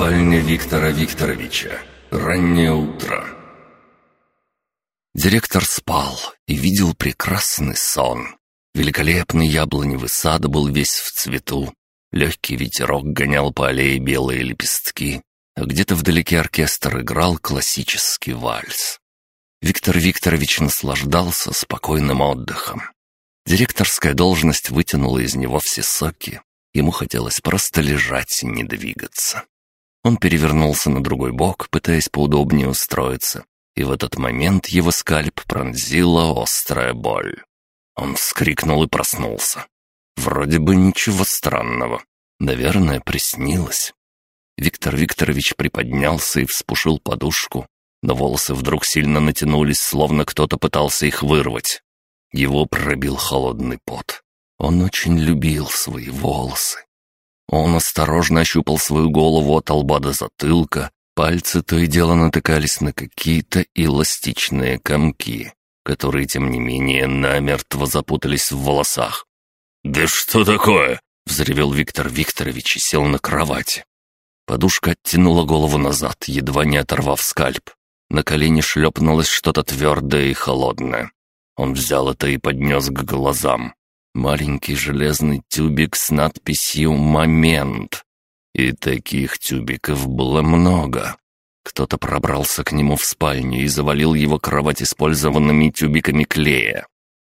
Спальня Виктора Викторовича. Раннее утро. Директор спал и видел прекрасный сон. Великолепный яблоневый сад был весь в цвету. Легкий ветерок гонял по аллее белые лепестки, а где-то вдалеке оркестр играл классический вальс. Виктор Викторович наслаждался спокойным отдыхом. Директорская должность вытянула из него все соки. Ему хотелось просто лежать и не двигаться. Он перевернулся на другой бок, пытаясь поудобнее устроиться, и в этот момент его скальп пронзила острая боль. Он вскрикнул и проснулся. Вроде бы ничего странного. Наверное, приснилось. Виктор Викторович приподнялся и вспушил подушку, но волосы вдруг сильно натянулись, словно кто-то пытался их вырвать. Его пробил холодный пот. Он очень любил свои волосы. Он осторожно ощупал свою голову от лба до затылка, пальцы то и дело натыкались на какие-то эластичные комки, которые, тем не менее, намертво запутались в волосах. «Да что такое?» — взревел Виктор Викторович и сел на кровать. Подушка оттянула голову назад, едва не оторвав скальп. На колени шлепнулось что-то твердое и холодное. Он взял это и поднес к глазам. Маленький железный тюбик с надписью «Момент». И таких тюбиков было много. Кто-то пробрался к нему в спальню и завалил его кровать использованными тюбиками клея.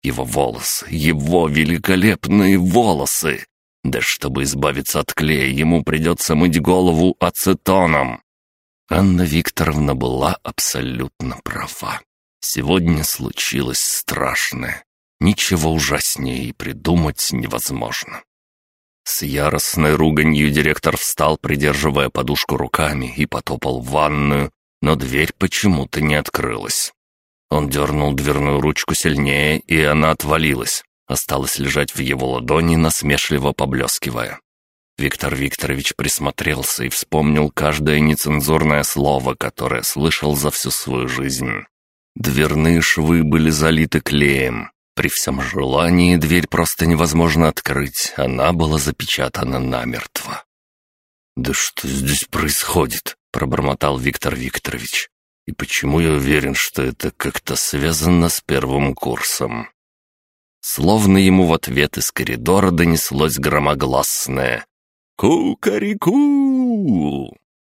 Его волосы, его великолепные волосы! Да чтобы избавиться от клея, ему придется мыть голову ацетоном. Анна Викторовна была абсолютно права. Сегодня случилось страшное. Ничего ужаснее и придумать невозможно. С яростной руганью директор встал, придерживая подушку руками, и потопал в ванную, но дверь почему-то не открылась. Он дернул дверную ручку сильнее, и она отвалилась. Осталась лежать в его ладони, насмешливо поблескивая. Виктор Викторович присмотрелся и вспомнил каждое нецензурное слово, которое слышал за всю свою жизнь. Дверные швы были залиты клеем, при всем желании дверь просто невозможно открыть, она была запечатана намертво. «Да что здесь происходит?» — пробормотал Виктор Викторович. «И почему я уверен, что это как-то связано с первым курсом?» Словно ему в ответ из коридора донеслось громогласное «Ку-ка-ри-ку!»